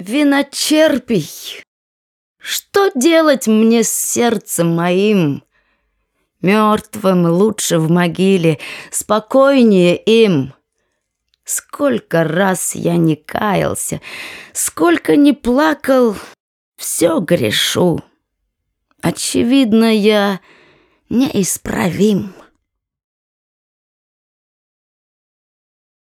Виночерпий, что делать мне с сердцем моим? Мертвым лучше в могиле, спокойнее им. Сколько раз я не каялся, сколько не плакал, все грешу. Очевидно, я неисправим.